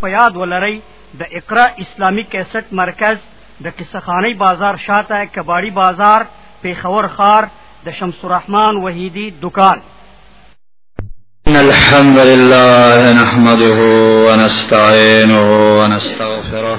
په یاد ولرئ د اقرا اسلامی کیسټ مرکز د قصخانی بازار شاته کباړی بازار پیښور خار د شمس الرحمن وحیدی دکان ان الحمد لله نحمده ونستعينه ونستغفره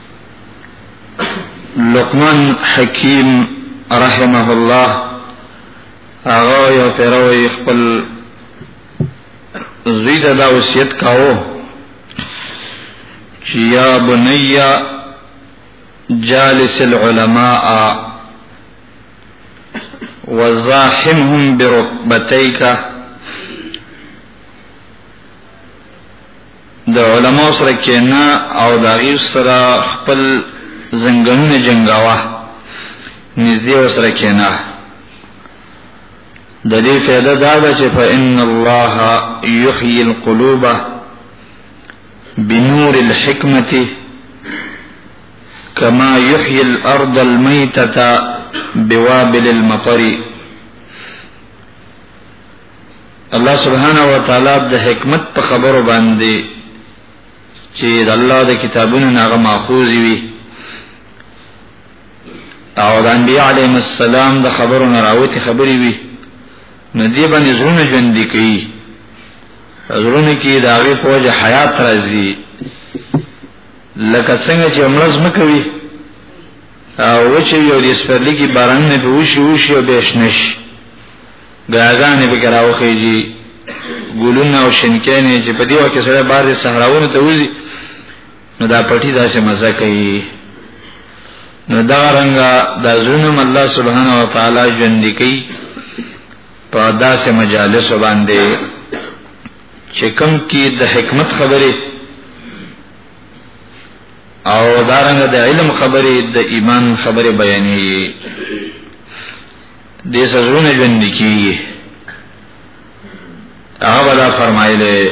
لقمان حکیم رحمه الله هغه یو پیروي خپل زوی ته دا وصیت کاوه چې یا بنیا جالس العلماء وزاحمهم بركبتيك د علماو سره کېنه او د هغوی سره خپل زنګنونه جنګوه نږدې ورسره کېنه د دې فایده دا ده چې فإن الله يحيي القلوب بنور الحكمة كما يحيي الأرض الميتة بوابل المطر الله سبحانه و تعالی د حکمت په خبرو باندې چې د الله د کتابونو ناغه ماخوذ وي او د انبیاء علیهم السلام د خبرو نه راوتی خبري وي نو دې باندې زړونه ژوند کوي زړونه کې د هغه فوج حیات راځي لکه څنګه چې مرز مکوي او چې یو دې سپرلی کې باران نه به وشي وشي او بهشنش ګاګانې به راوخیږي ګلونه او شنکانې چې په دې وخت کې سره بار صحراونو ته وځي نو دا پټي داسې مزه کوي نو دا رنګه د زړونو الله سبحانه و تعالی ژوند کوي په داسې مجالس باندې چې کم کې د حکمت خبره او دارنګ د علم خبره د ایمان خبره بیانې دې سزونه ژوند کیږي هغه ولا فرمایله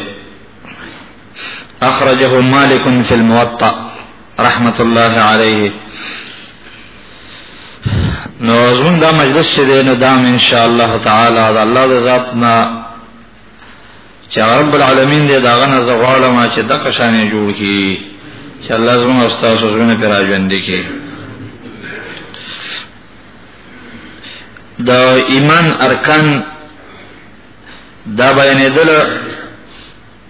اخرجه مالک فی الموطأ رحمت الله علیه نو زمون دا مجلس چې دی نو دام ان شاء الله تعالی دا الله د ذات نه چې رب العالمین دې داغه نه زغواله ما چې د قشانې جوړ کی چې الله زمون استاد زونه پر راځوندې کی د ایمان ارکان دا بیانېدل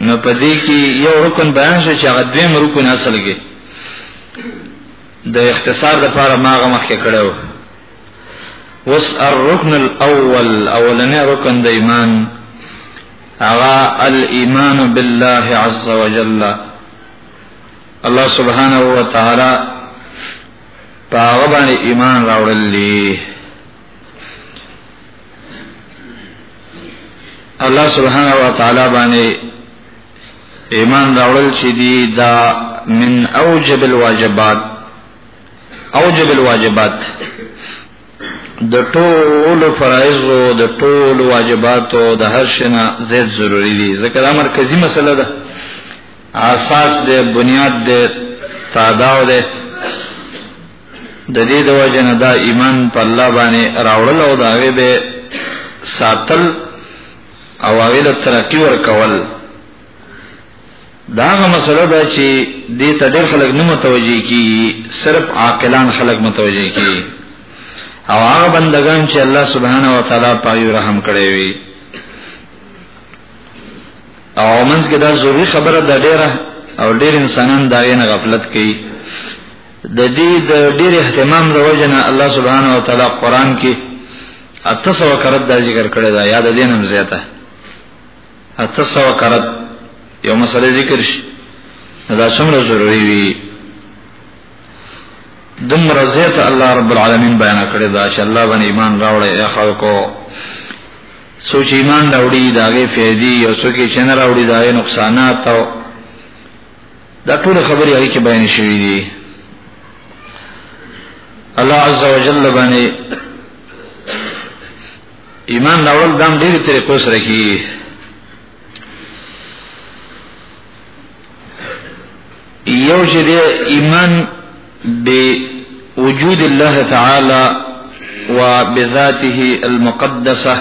نو په دې کې یو رکن بیان شو چې هغه دویم رکن اصل کې د اختصار لپاره ما هغه مخکې کړو وس الركن الاول اولنې رکن د ایمان هغه الايمان بالله عز وجل الله سبحانه وتعالى په هغه باندې ایمان راوړل دي الله سبحانه و تعالی باندې ایمان راوړل چې دي دا من اوجب الواجبات اوجب الواجبات د ټولو فرایض او د ټولو واجباتو د هر شنه زیات ضروری دي ځکه دا مرکزی مسله ده اساس دې بنیاد دې تاداو دې د دې د وجه نه دا ایمان په الله باندې راوړل او دا وی به ساتل او ویل ترقی ور کول دا هغه مسله ده چې دې ته ډېر خلک نه متوجي کی صرف عاقلان خلک متوجي کی او هغه بندگان چې الله سبحانه و تعالی پایو رحم کړی وي او منځ کې دا ضروری خبره ده ډیره او ډیر انسانان دا غي نه غفلت کوي د دې د ډیر اهتمام د وجنه الله سبحانه و تعالی قران کې اتسو کرت دا ذکر کړی دا یاد دین هم زیاته اتسو کرت یو مسله ذکر شي دا څومره ضروری وي دم رضیت الله رب العالمین بیان کړی دا چې الله باندې ایمان راوړی یا خلکو څو چې ایمان راوړي دا غي فیدی او څو کې چې نه راوړي دا غي نقصانات او دا ټول خبرې هغه کې بیان شوې دي الله عز وجل باندې ایمان راوړل دام ډېر طریقو سره کیږي یو چې د ایمان به وجود الله تعالی و بذاته المقدسه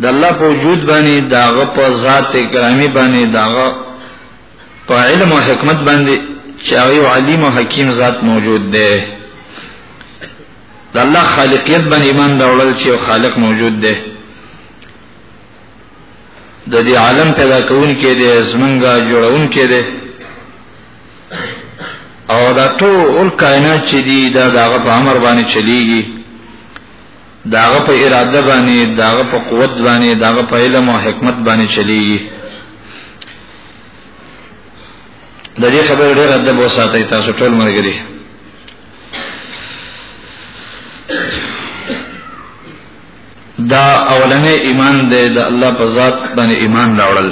د الله په وجود باندې داغه په ذات کرامي باندې داغه په علم او حکمت باندې چې هغه علیم او حکیم ذات موجود دی د الله خالقیت باندې ایمان دا وړل چې خالق موجود دی د دې عالم پیدا کون کې دې زمنګا جوړون کې دې او دا ټول کائنات چې دي دا دغه په امر باندې چلیږي داغه په اراده باندې داغه په قوت باندې داغه په علم او حکمت باندې چلیږي د دې خبر ډېر ادب وساتئ تاسو ټول مرګري دا اولنې ایمان دی د الله په ذات باندې ایمان راوړل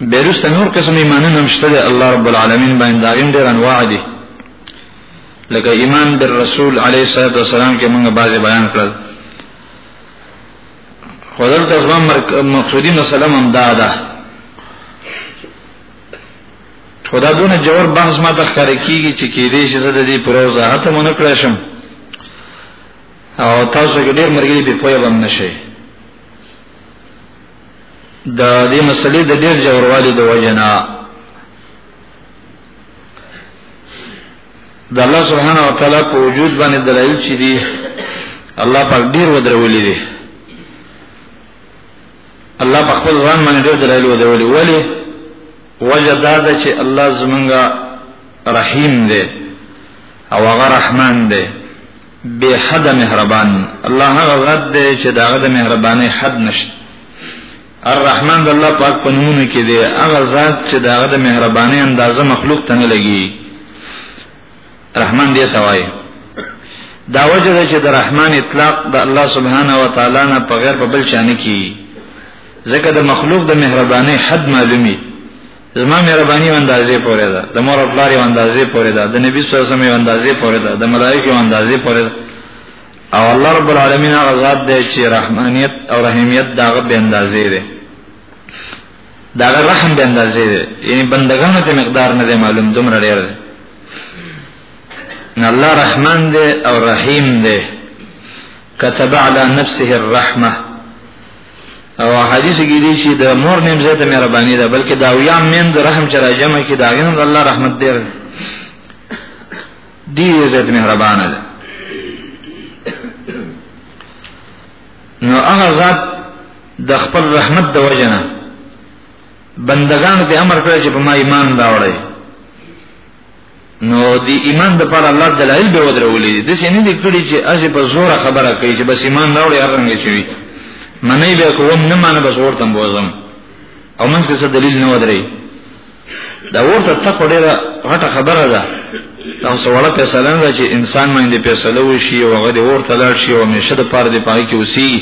بیرسته نور قسم ایمانونه هم شته الله رب العالمین باندې دا غیم ډیر انواع دي لکه ایمان بر رسول علیه الصلاۃ والسلام کې موږ بعضی بیان کړل خدای ته ځوان مقصودی مسله هم دا ده خدا دونه جوړ بحث ما ته ښکار کیږي چې کې دې چې زه د دې پوره وضاحت مونږ کړی شم او تاسو کې ډېر مرګي په پوهه باندې نشي د دې مسلې د ډېر جوړوالي د وجنا د الله سبحانه و تعالی په وجود باندې دلایل چې دي الله پاک ډېر ودرولې دي الله په خپل ځان باندې ډېر دلایل ودرولي ولی وجه دا ده چې الله زمونږ رحیم دی او هغه رحمان دی به حد مهربان الله هغه ذات دی چې دا د مهرباني حد نشته الرحمن د الله پاک په نومونو کې دی هغه ذات چې دا د مهرباني اندازه مخلوق ته نه لګي رحمان دې توای دا وجه ده چې د رحمان اطلاق د الله سبحانه و تعالی نه په غیر په بل شان کې ځکه د مخلوق د مهرباني حد معلومي زما مهرباني و اندازې پورې ده د مور خپل یو اندازې پورې ده د نبی صلی الله علیه وسلم یو اندازې پورې ده د ملائکه یو اندازې پورې ده او الله رب العالمین هغه ذات دی چې رحمانیت او رحیمیت داغه به اندازې ده دا رحم به اندازې دی یعنی بندگانو ته مقدار نه دی معلوم دومره ډیر دی نه الله رحمان دی او رحیم دی كتب على نفسه الرحمه او حدیث کې دی چې د مور نیم زیاته مهرباني ده بلکې دا ویام مین د رحم چې راجم کې دا غنم د الله رحمت دی دی زیات مهربانه ده نو هغه ذات د خپل رحمت د وجنه بندگانو ته امر کړی چې په ما ایمان راوړی نو دی ایمان د پر الله دلایل به ودرولې د څه نه لیکلي چې اسی په زوره خبره کوي چې بس ایمان راوړی هرنګ شي منې به کوم نه مانه بس ورته بوزم او منځ کې څه دلیل نه ودرې دا ورته تقوا ډیره غټه خبره ده دا څه وړه فیصله نه چې انسان باندې فیصله وشي او هغه د ورته لاړ شي او همیشه د پاره دی پای کې وسی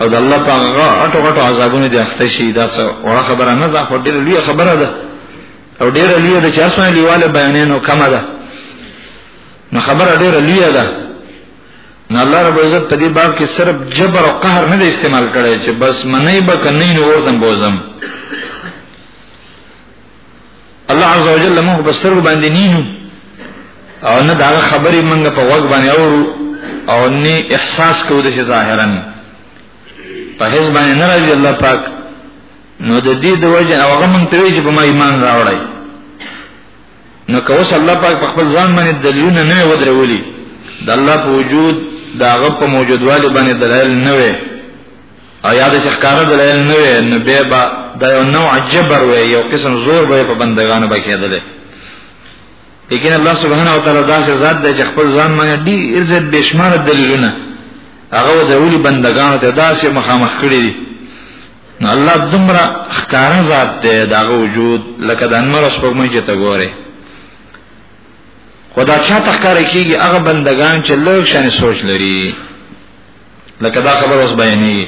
او د الله په هغه اټو غټو عذابونه دي اخته شي دا څه وړه خبره نه ده خو ډیره لوی خبره ده او ډیره لوی ده چې اسمه لیواله بیانې نو کم ده نو خبره ډیره لوی ده نه الله رب عزت په دې باب کې صرف جبر او قهر نه استعمال کړي چې بس منې به کني نو ورته بوزم الله عز وجل موږ په سترګو باندې نینو او نه دا خبرې موږ په وګ باندې اورو او نه احساس کوو د شي ظاهرا په هیڅ باندې نه راځي الله پاک نو د دې د وجه او هغه مونږ ته وی چې په ما ایمان راوړی نو که اوس الله پاک په خپل ځان باندې دلیلونه نه ودرولي د الله په وجود دا غو په موجودوالي باندې دلایل نه وي او یاد چې ښکارا دلایل نه وي نو به با دا یو نوع جبر وي یو قسم زور به په بندگانو به کېدل لیکن الله سبحانه و تعالی دا چې ذات د خپل ځان باندې ډیر عزت بشمار دلیلونه هغه د اولی بندگانو ته دا چې مخامخ کړی دي نو الله دمرا ښکارا ذات دی دا وجود لکه د انمر سپوږمۍ چې ته ګوره خدا چا تخکار کیږي هغه بندگان چې لږ شان سوچ لري لکه دا خبر اوس بیانېږي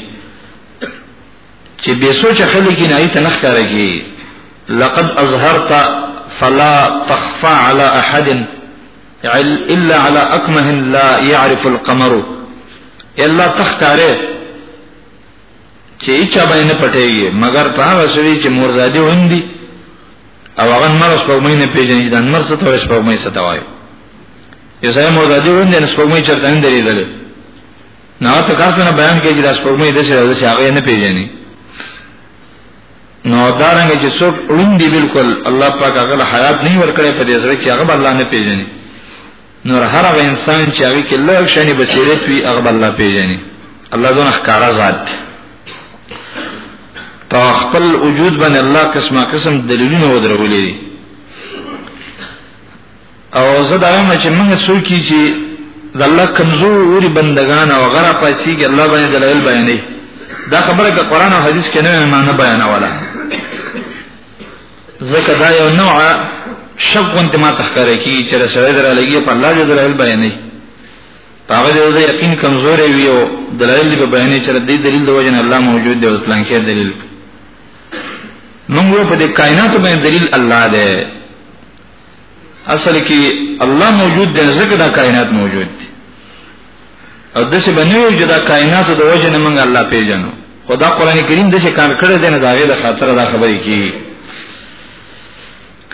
چې به سوچ خلک نه ایت نه ښکارږي لقد اظهرت فلا تخفى على احد الا على اكمه لا يعرف القمر الا تختاره چې چا باندې نه پټيږي مگر په هغه سړي چې مورزادي وندي او هغه مرز په مینه پیژنې دا مرز ته ورس په مینه ستوایي یزای مو د دې وند نه سپوږمۍ چرته نه درېدل نه ته کار څنګه بیان کوي چې د سپوږمۍ د څه د څه هغه نه پیژني نو دارنګ چې څوک وندي بالکل الله پاک هغه حیات نه ورکړي په دې سره چې هغه الله نه پیژني نور هر هغه انسان چې هغه کې لږ شنی بصیرت وي هغه الله پیژني الله دونه ښکارا ذات دی په خپل وجود باندې الله قسمه قسم دلیلونه ودرولې دي او زه دا وایم چې موږ څوک چې د الله کمزوري بندگان او غره پاتې کې الله باندې دلایل بیانې دا خبره د قران او حدیث کې نه معنی بیانوله ځکه دا یو نوع شک وانت ما تخکر کی چې رسول در علیه په الله جل جلاله بیانې هغه د یقین کمزورې وی او دلایل به بیانې چې د دلیل د وجه الله موجود دی او پلان کې دلیل موږ په دې کائنات باندې دلیل الله دی اصل کې الله موجود دی ځکه دا کائنات موجود دي او د څه باندې یو جدا کائنات د وجه نه موږ الله پیژنو خدا قران کریم د څه کار کړی دی نه داغه د خاطر دا خبرې کی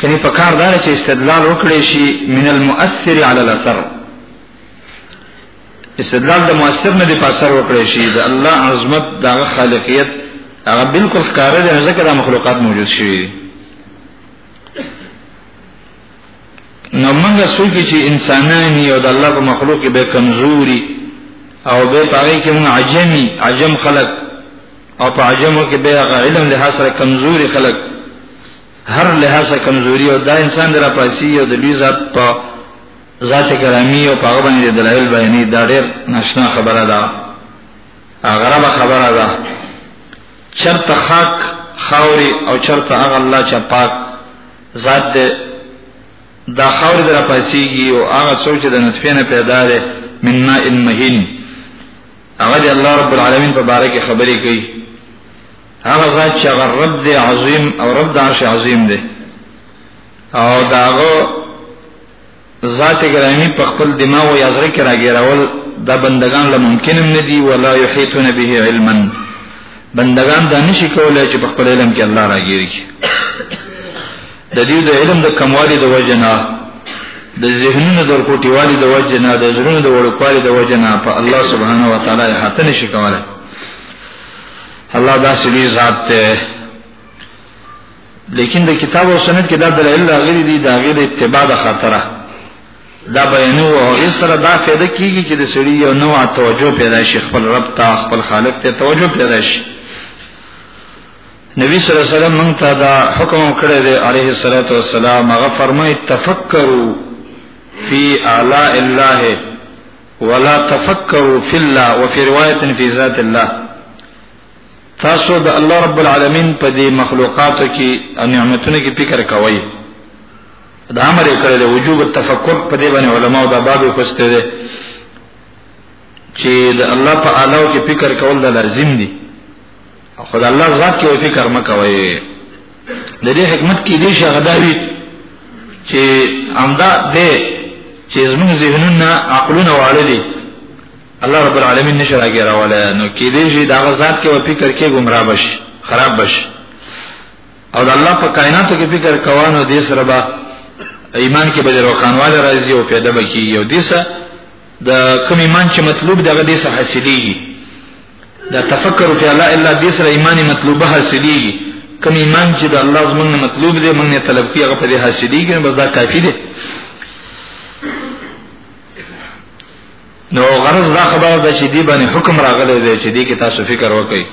کني په کار دار چې استدلال وکړي شي من المؤثر على الاثر استدلال د مؤثر نه دی په اثر وکړي شي د الله عظمت د خالقیت هغه بالکل ښکاره دی ځکه د مخلوقات موجود شوی دی نو موږ څوک چې انسانان یو د الله په مخلوق به کمزوري او به پاره کې موږ عجمي عجم خلق او په عجمو کې به علم له سره کمزوري خلق هر له سره کمزوري او دا انسان درا پاسي او د لوی ذات په ذات کرامی او په باندې دلایل بیانې دا ډېر ناشنا خبره ده هغه خبره ده چرته خاک خاوري او چرته هغه الله چې پاک ذات دې دا خاوري در پاسيږي او هغه څوک چې د نطفه نه پیدا ده من ماء مهين هغه دې الله رب العالمین په باره کې خبرې کوي هغه ذات چې هغه رب دې عظیم او رب د عرش عظیم دې او داغه ذات ګرامی په خپل دماغ او یازره کې راګیرول دا بندگان له ممکن هم ندي ولا یحیتون به علما بندگان دا نشي کولای چې په خپل علم کې الله راګیری د دې د علم د کموالي د وجنه د ذهنونو د کوټیوالي د وجنه د زړونو د وړوکوالي د وجنه په الله سبحانه و تعالی هاتنه شي کولای الله دا سړي ذات ته لیکن د کتاب او سنت کې دا دلایل راغلي دي دا غیر اتباع د خاطره دا بیانو او هغه سره دا فائدہ کیږي چې د سړي یو نوع توجه پیدا شي خپل رب ته خپل خالق ته توجه پیدا شي نبی صلی الله علیه وسلم مونږ ته دا حکم کړی دی علیه الصلاۃ والسلام هغه فرمایي تفکروا فی اعلی الله ولا تفکروا فی الله وفي روایت فی ذات الله تاسو د الله رب العالمین په دې مخلوقاتو کې او نعمتونو کې فکر کوئ دا امر یې کړی دی وجوب التفکر په دې باندې علما دا باب یې خوسته دي چې د الله په اعلی کې فکر کول د لازم دي خو د الله ذات کې فکر مکوي د دې حکمت کې دې شغداوی چې امدا دې چې زموږ ذهنونه عقلونه واړه دي الله رب العالمین نشه راګیراواله نو کې دې شي دا ذات کې و فکر کې گمراه بش خراب بش او د الله په کائناتو کې فکر کوانو دې سره به ایمان کې به روخانواله راځي او پیدا به کیږي او دې سره د کوم ایمان چې مطلوب دغه دې سره حاصلېږي دا تفکر فی الله الا دې سره ایمان مطلوبه حاصلېږي کوم ایمان چې د الله زمونږ مطلوب دی مونږ نه طلب کیږي هغه په دې حاصلېږي بس دا کافی دی نو غرض دا خبره ده چې دی باندې حکم راغلی دی چې دی کې تاسو فکر وکړئ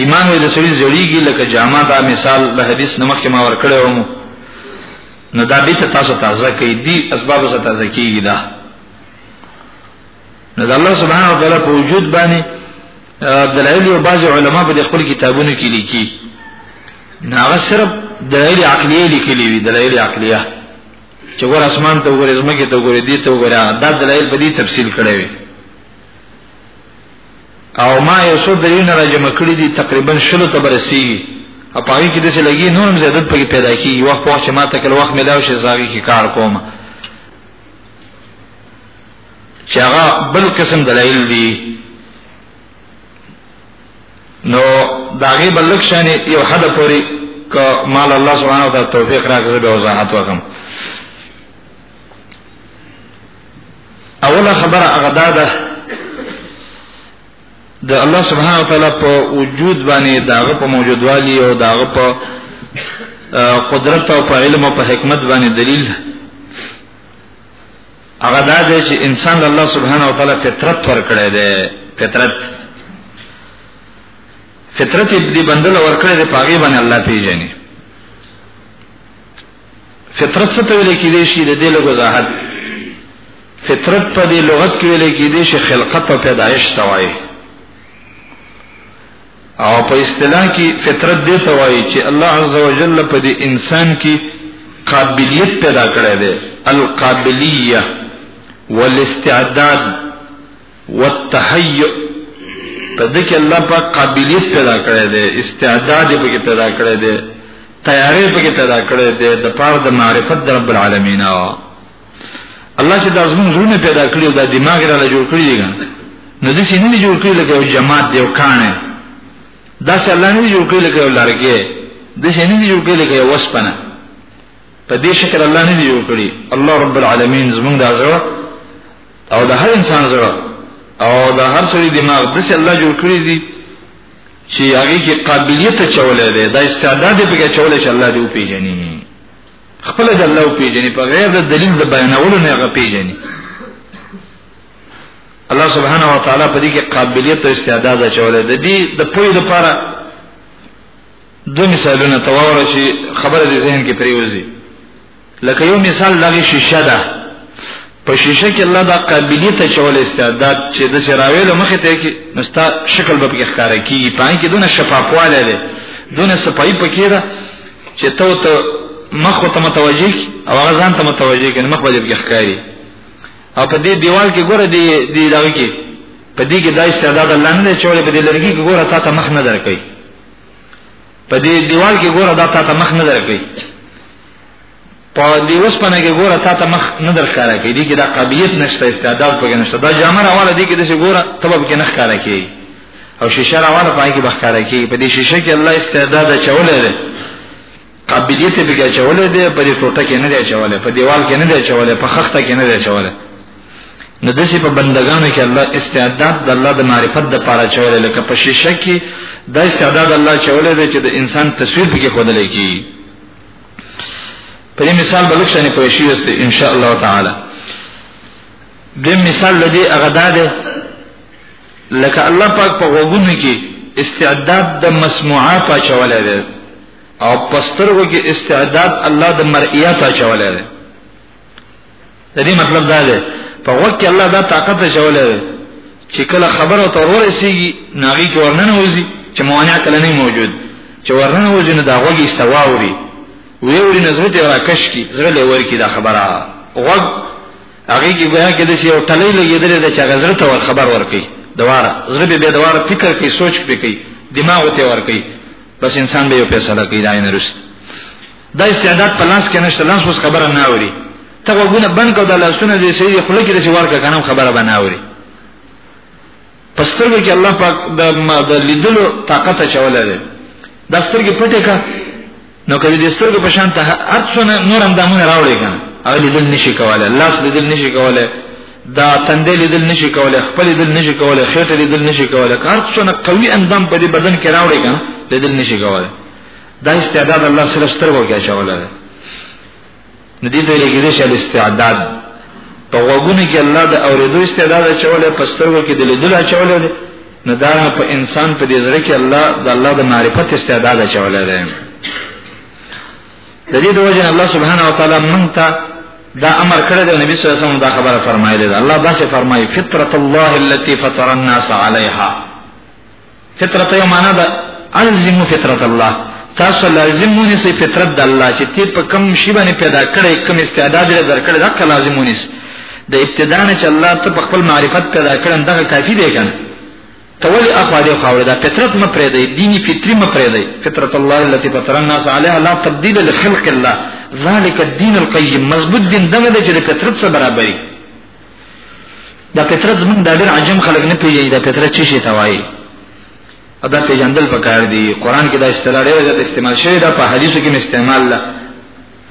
ایمان وې د سړي زړیږي لکه جامه دا مثال د حدیث نمخ کې ما ور کړی وم نو دا بیت تاسو تازه کوي دي اسباب سره تازه کیږي دا نو د الله سبحانه و تعالی په وجود باندې دلایل او بعض علما په خپل کتابونو کې لیکي نو هغه صرف دلایل عقلیه لیکلي وي دلایل عقلیه چې ګور اسمان ته وګورې زمکه ته وګورې دې ته وګورې دا دلایل په دې تفصیل کړی وي او ما یو څو دلیلونه راجم کړی دي تقریبا شلو ته برسي او پای کې د څه لګي نورم زیادت پکې پیدا کیږي وخت وخت چې ما ته کله وخت ملاو شي زاوی کې کار کوم چې هغه بل قسم دلایل دي نو داغه بلک شان یو حد پوری ک مال الله سبحانه وتعالى توفیق راکړي به وضاحت وکم اوله خبره هغه دا ده د الله سبحانه وتعالى په وجود باندې داغه په موجودوالي او داغه په قدرت او په علم او په حکمت باندې دلیل هغه دا دی چې انسان الله سبحانه وتعالى فطرت ورکړی دی فطرت فطرت دې بندل ورکړی دی پاغي باندې الله پیژني فطرت څه ته ویل کېږي شي د دې لږه وضاحت فطرت په دې لغت کې ویل کېږي چې خلقت او پیدایش توای او په اصطلاح کې فطرت دې ته وایي چې الله عزوجل په دې انسان کې قابلیت پیدا کړی دی القابلیه والاستعداد والتهيئ په دې کې الله پاک قابلیت پیدا کړی دی استعداد یې پکې پیدا کړی دی تیارې پکې پیدا کړی دی د پاره د معرفت د رب العالمین او الله چې دا زموږ زړونه پیدا کړی او دا دماغ را له جوړ کړی دی نو د سینې نه جوړ کړی لکه یو جماعت دی او کانه دا چې الله نه جوړ کړی لکه یو لارګي د سینې نه جوړ کړی لکه یو وسپنه په دې شکل الله نه جوړ کړی الله رب العالمین زموږ دا زړه او د هر انسان زړه او د هر سړي دماغ د چې الله جوړ کړی دی چې هغه کې قابلیت چولې ده دا استعداد به کې چولې چې الله دې وپیژني خپل د الله پیژنې په غیر د دلیل د بیانولو نه غو پیژنې الله سبحانه و تعالی په دې کې قابلیت او استعداد اچولې د دې د پوی لپاره دو مثالونه تواور شي خبره د ذهن کې پریوزي لکه یو مثال لغې شیشه ده په شیشه کې الله دا قابلیت چول استعداد چې د سراوی له مخې ته کې نستا شکل به پکې ښکارا کیږي پای کې دونه شفافواله ده دونه صفائی پکې ده چې ته ته مخ ته متوجه کی او هغه ځان ته متوجه کی مخ به پکې ښکاری او په دې دیوال کې ګوره دی دی دغه کې په دې کې دا استعداد الله نه چولې په دې لرګي کې ګوره تا ته مخ نه درکې په دې دیوال کې ګوره دا تا ته مخ نه درکې په دې وسپنه کې ګوره تا ته مخ نه درکاره کې دي کې دا قابلیت نشته استعداد پکې نشته دا جامه راواله دي کې د څه ګوره تبب کې نه ښکاره کې او شیشه راواله پای کې بخاره کې په دې شیشه کې الله استعداد چولې ده قابلیت به کې چولې ده په دې ټوټه کې نه ده چولې په دیوال کې نه ده چولې په خخته کې نه ده چولې نو د څه په بندگانو کې الله استعداد د الله د معرفت د پاره چولې لکه په شیشه کې دا استعداد الله چولې ده چې د انسان تصویر به کې خودلې کې په دې مثال به لکه نه پوه شي است ان شاء الله تعالی دې مثال لدی هغه ده لکه الله پاک په وګونو کې استعداد د مسموعات اچولې ده او پسترګو کې استعداد الله د مرئیات اچولې ده د دې مطلب دا دی په وخت کې الله دا طاقت شولې چې کله خبره تور ورسیږي ناغي کې ورننه وځي چې موانع کله نه موجود چې ورننه وځي نو دا غوږی استواوري وی وی نظر ته راکش کی زړه لور کی دا خبره غوږ هغه کې بیا کې د یو ټلې لګیدل د چا غزر ته ور خبر ورکي دواره زړه به دواره فکر کوي سوچ کوي دماغ ته ورکي بس انسان به یو فیصله کوي دا نه رسته دا استعداد په لاس کې نشته لاس اوس خبره نه اوري ته وګونه بند کو دا لاسونه دې سړي خله کې چې ورکه کنه خبره به نه اوري پسترګو کې الله پاک د د لیدلو طاقت چولې ده د سترګې پټه کا نو کله دې سترګې په شان ته هر څو نور اندامونه راوړي کنه او لیدل نشي کوله لاس لیدل نشي کوله دا تندې لیدل نشي کوله خپل لیدل نشي کوله خېټه لیدل نشي کوله کار څو نه قوي اندام په دې بدن کې راوړي کنه لیدل نشي کوله دا استعداد الله صرف سترګو کې اچوله ده نو دې ته لګیدې چې استعداد په وګونه کې الله د اوریدو استعداد اچوله په سترګو کې د لیدلو اچوله ده نو دا په انسان په دې ځره کې الله د الله د معرفت استعداد اچوله ده د دې د وجه الله سبحانه و تعالی مونږ ته دا امر کړی دی نبی صلی الله علیه وسلم دا خبره فرمایلی ده الله دا څه فرمایي فطرت الله التي فطر الناس عليها فطرت یو معنا ده الزم فطرت الله تاسو لازم مونږ سي فطرت د الله چې تی په کم شی باندې پیدا کړي کم استعداد لري درکړي دا که لازم مونږ سي د ابتدا نه چې الله ته په خپل معرفت پیدا کړن دا کافی دی کنه تول اخوا دی خو دا فطرت م پرې دی دینی فطری م پرې دی فطرت الله التي فطر الناس عليها لا تبديل لخلق الله ذلك الدين القيم مضبوط دین دغه چې فطرت سره برابرۍ دا پترت زمونږ د ډېر عجم خلک نه پیژني دا پترت چی شي توای ادا پیژندل پکار دی قران کې دا اصطلاح ډېر زیات استعمال شوی دا په حدیثو کې استعمال ده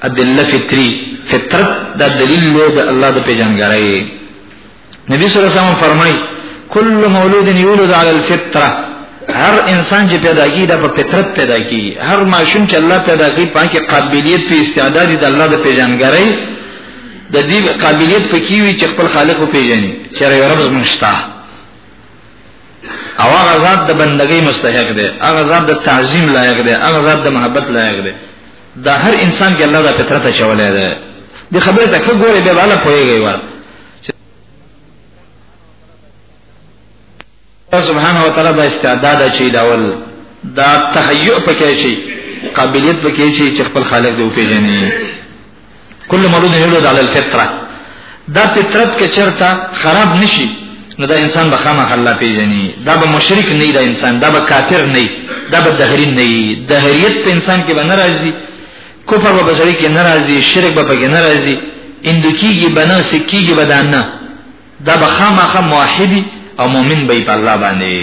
ادله فطری فطرت دا دلیل دی د الله د پیژنګرای نبی صلی الله علیه وسلم فرمایي کل مولود یولد علی الفطره هر انسان چې پیدا کیږي دا په فطرت پیدا کیږي هر ماشوم چې الله پیدا کوي پاکه قابلیت په استعداد د الله د پیژنګرای د دې قابلیت پکې وي چې خپل خالق او پیژني چې یو رب زموږ شته او هغه ذات د بندګۍ مستحق دی هغه ذات د تعظیم لایق دی هغه ذات د محبت لایق دی دا هر انسان کې الله د فطرت چولې ده د خبره ته خو ګوره به بالا پويږي ور الله سبحانه وتعالى دا استعداد چي دا ول دا تهيئ پکې شي قابلیت پکې شي چې خپل خالق دی وپیژني کل مولود یولد علی الفطره دا فطرت کې چرته خراب نشي نو دا انسان به خامخ الله پیژني دا به مشرک نه دا انسان دا به کافر نه دا به دهری نه دهریت په انسان کې به ناراضي کفر به بسړي کې ناراضي شرک به پکې ناراضي اندکیږي بنا سکیږي بدانه دا به خامخا موحد او مؤمن به په الله باندې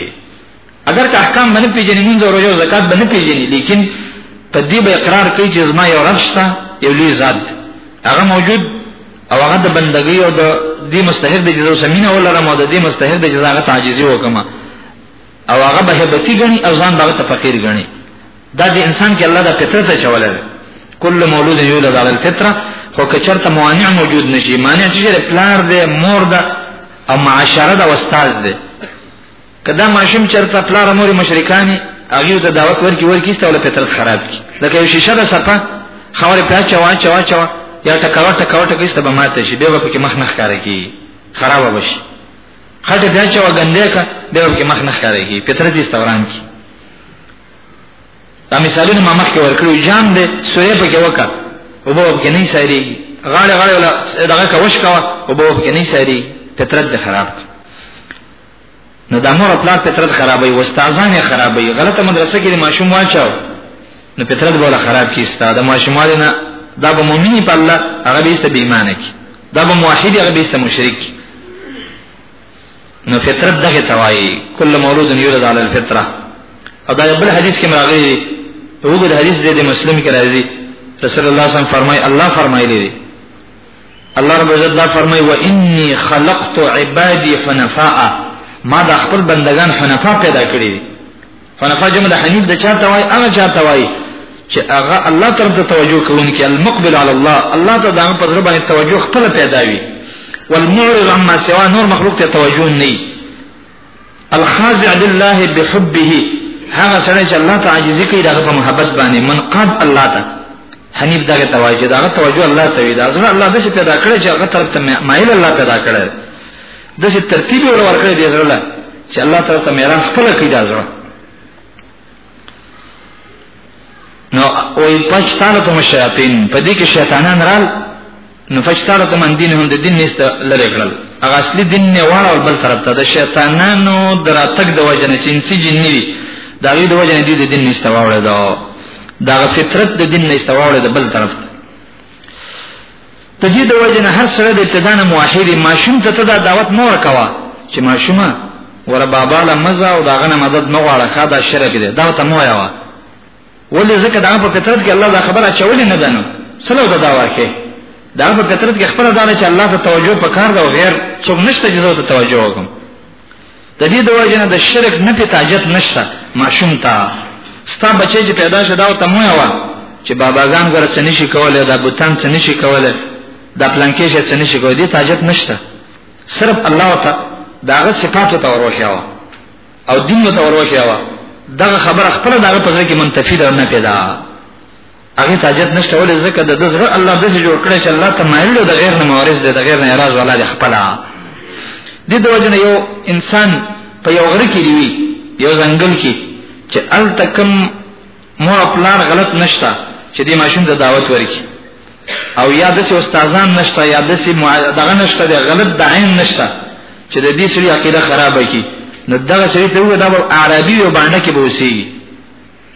اگر که احکام باندې پیژنې مونږ او روزه زکات باندې پیژنې لیکن په دې به اقرار کوي چې زما یو رب شته یو لوی ذات هغه موجود او هغه د بندګۍ او د دې مستحق د جزا سمینه ولرم او د دې مستحق د جزا هغه تعجزي وکم او هغه به هبتي غني او ځان دغه فقیر غني دا د انسان کې الله د فطرت چولې ده کل مولود یولد علی الفطره خو که چرته مانع موجود نشي مانع چې د پلار ده مور ده او معاشره ده استاد ده کدا ماشوم چرته پلار مور مشرکانی هغه ته دعوت ورکی ورکی ستوله فطرت خراب کی لکه یو شیشه ده صفه خبره په چوا چوا چوا یا ټکاو ټکاو ټکی سبا ماته شي به په کې مخ نه ښکار کی خراب وبشي خټه بیا چوا ګندې کا به په کې مخ نه ښکار کی فطرت استوران کی دا مثالونه ما مخکې ورکړو جام دې سورې په کې وکړه او به کې نه ساري غاړه غاړه ولا دغه کا وش کا او به کې نه ساري فطرت دې خراب نو د امر خپل فطرت خرابې او استادان خرابې غلطه مدرسه کې ماشوم واچاو نو فطرت بوله خراب کی استاد ماشوم نه دا به مؤمنی په الله هغه به است بې ایمان کی دا به موحد هغه به است مشرک کی نو فطرت دغه توای کله مولود یولد علی الفطره او دا بل حدیث کې راغلی او بل حدیث دې د مسلم کې راځي رسول الله صلی الله علیه وسلم فرمای الله فرمایلی الله رب عزت دا فرمای و انی خلقت عبادی حنفاء ما د خپل بندگان حنفاء پیدا کړی فنفا جمله حنیف د چا توای هغه چا توای چې هغه الله طرف ته توجه کوونکی المقبل علی الله الله ته دغه په ضرب باندې توجه خپل پیدا وي والمعرض عما سوا نور مخلوق ته توجه نه الخاضع لله بحبه هغه سره چې الله ته عاجزي کوي دغه په محبت باندې منقاد الله ته حنیف دغه توجه دغه توجه الله ته وي دا ځکه الله د څه پیدا کړی چې هغه طرف ته مایل الله پیدا کړی د څه ترتیب ور ورکړی دی زړه چې الله تعالی ته میران خپل کړی دا زړه نو او پاکستان ته مشیاطین په دې کې شیطانان رال نو پاکستان ته من دین هم د دین نست لری کړل هغه اصلي دین نه وړه او بل طرف ته د شیطانانو دراتک د وجنه چې انسی جنی دي دا غي د وجنه دي د دین نست وړه دا دا فطرت د دین نست وړه د بل طرف ته د دې د وجه نه هر سره د ابتدا نه موحد ماشوم ته ته دا دعوت مو ورکوا چې ماشومه ور بابا له مزه او داغه نه مدد مو غواړه خا دا شرک دی دا ته مو یاوا ولې ځکه دا په فطرت کې الله دا خبره چولې نه دنو سلو دا دا واکه دا په فطرت کې خبره دا چې الله ته توجه پکار دا غیر څوک نشته چې زو ته توجه وکم د دې د وجنه د شرک نه په تاجت نشته ماشوم ته ستا بچی چې پیدا شو دا ته مو یو چې باباګان غره څه نشي کولای دا بوتان څه نشي کولای دا پلانکې څه نشي کولای دې تاجت نشته صرف الله تعالی داغه صفات ته وروښیاو او دین ته وروښیاو دغه خبره خپل دغه په ځای کې منتفی ده نه پیدا هغه تاجت نشته ولې ځکه د زړه الله د څه جوړ کړی چې الله ته مایل دی د غیر نه مورز دی د غیر نه اراز ولا دی خپل د دې وجه نه یو انسان په یو غره کې دی یو ځنګل کې چې ال تکم مو خپل غلط نشته چې دې ماشوم ته دعوت ورکړي او یا د استادان نشته یا د دغه نشته د غلط د عین نشته چې د دې سری عقیده خرابه کی نو دغه سری ته وګورئ دا عربي او باندې کې بوسي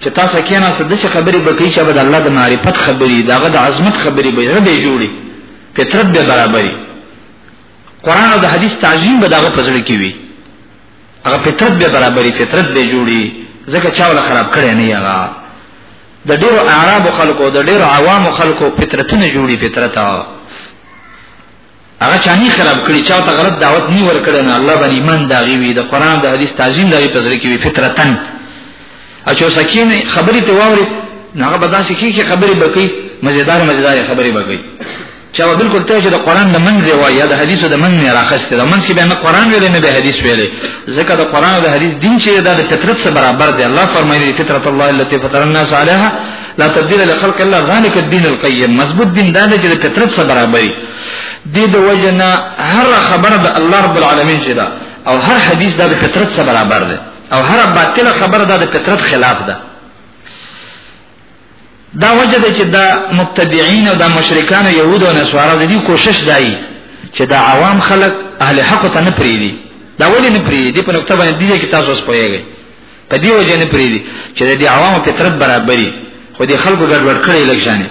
چې تاسو کې نه څه د څه خبرې به کوي چې به د الله د معرفت خبرې داغه د عظمت خبرې به زړه به جوړي فطرت به برابرې قران او د حدیث تعظیم به داغه پزړه کې وي هغه فطرت به برابرې فطرت به جوړي ځکه چا ولا خراب کړي نه یغا د ډیرو اعراب خلکو د ډیرو عوام خلکو فطرتونه جوړي فطرت هغه چانی خراب کړی چا ته غلط دعوت نی ور کړی نه الله باندې ایمان داغي وي د قران د حدیث تعظیم دغه په ذریعہ کې وي فطرتن اچو سکین خبرې ته ووري هغه بداسې کی کی خبرې بکی مزیدار مزیدار خبرې بکی چا بالکل ته چې د قران د منځ وای یا د حدیثو د منځ نه راخسته د منځ کې به نه قران ویل نه به حدیث ویل ځکه د قران او د حدیث دین چې د فطرت سره برابر دی الله فرمایلی فطرت الله التي فطر الناس عليها لا تبديل لخلق الله ذلك الدين القيم مضبوط دين دا چې د فطرت سره برابرۍ دي د وجنا هر خبره د الله رب العالمین چې دا او هر حدیث دا د فطرت سره برابر دی او هر باطله خبره دا د فطرت خلاف ده دا وجه ده چې دا مبتدعين او دا مشرکان او يهود او نصارا د دې کوشش دای چې دا عوام خلک اهل حق ته نه پریدي دا ولې نه پریدي په نقطه باندې دي چې تاسو اوس پوهیږئ په دې وجه نه پریدي چې د عوامو فطرت برابرۍ خو د خلکو ګډوډ کړي لګښانه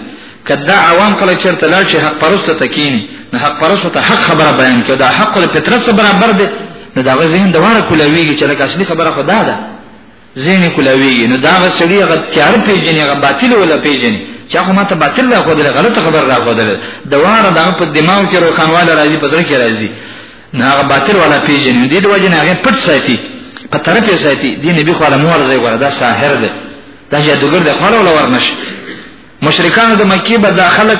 کدا عوام کله چرته لاړ شي حق پرسته تکینی نه حق پرسته ته حق خبره بیان کړي دا حق له فطرت سره برابر دی نو دا ذهن دواره کولويږي چې لکه اصلي خبره خدا ده ذهن کولويږي نو دا غسړي هغه تیار پیژني هغه باطل ولا پیژني چې هغه ماته باطل را خو دل غلط خبر را خو دل دواره دا په دماغ کې روخانواله راځي په ځل کې راځي نه هغه باطل ولا پیژنې دې د وجه نه هغه پټ ساتي په طرف یې ساتي دې نبی خو له مور ځای ګره دا ساحر دی دا جادوګر دی خو له ورنش مشرکان د مکی به داخله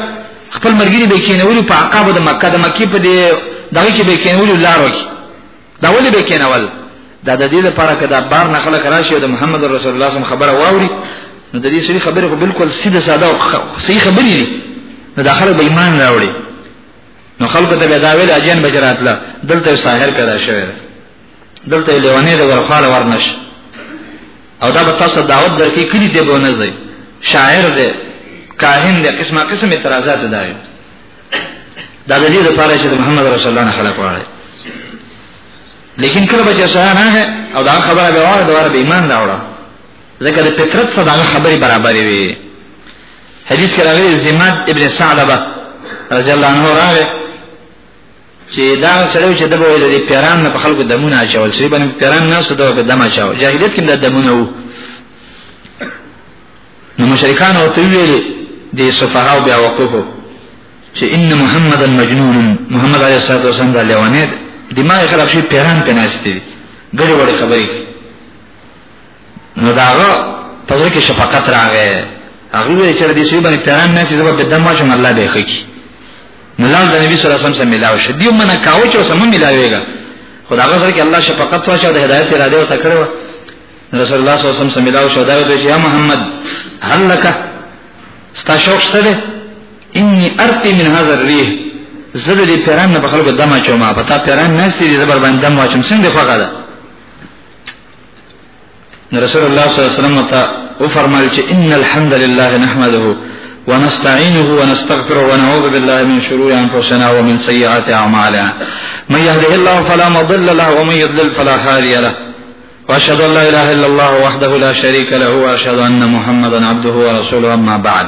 خپل مرګري به کینول په عقاب د مکه د مکی په دې دغه کې به کینول لارو کې دا ولې به کینول دا د دې لپاره کدا بار نه خلک راشي د محمد رسول الله صلی الله علیه وسلم خبره واوري نو د دې سړي خبره خو بالکل سیده ساده او صحیح خبرې دي نو داخله به ایمان راوړي نو خلکو ته به دا ویل اجین به راتله دلته ساحر پیدا شوی دلته لیوانه د ورخاله ورنش او دا به تاسو دعوت درکې کړي دی به نه ځي شاعر دی کاهن دی قسمه قسم اعتراضات دی دا د دې لپاره چې محمد رسول الله نه خلق واړی لیکن کله به چې سره نه او دا خبره به واره دواره به ایمان راوړه ځکه د فطرت سره دا خبره برابرې وي حدیث کې راغلی زماد ابن ثعلبه رضی الله عنه راغی چې دا سره چې د بوې د پیران په خلکو دمونه اچول شي باندې پیران نه سودا په دم اچاو جاهلیت کې د دمونه وو نو مشرکان او تویل دي صفها او بیا وقفو چې ان محمدن مجنون محمد علیه الصلاه والسلام د لیوانه دماغ خراب شي پیران پناستي ګړي وړي خبرې نو داغه پزړه کې شفقت راغې هغه وی چې دې سوي باندې پیران نه سي زبر په دمه شم الله به خکی نو لال د نبی صلی الله علیه وسلم سره ملاو شه دیو منه کاوه چې سم ملاويږي خدای سره کې الله شفقت واچو د هدایت اراده او تکړه رسول الله صلی الله علیه وسلم سره ملاو شو دا وی چې یا محمد هل لك ستا شوق شته ده اني ارتي من هذا الريح زړه دې پیران نه بخلو دمه چوما پتا پیران نه سي زبر باندې دمه چوم څنګه خوګه ده رسول الله صلی الله علیه وسلم ته او فرمایل چې ان الحمد لله نحمده ونستعينه ونستغفره ونعوذ بالله من شرور انفسنا ومن سيئات اعمالنا من يهده الله فلا مضل له ومن يضلل فلا هادي له واشهد ان لا اله الا الله وحده لا شريك له واشهد ان محمدا عبده ورسوله اما بعد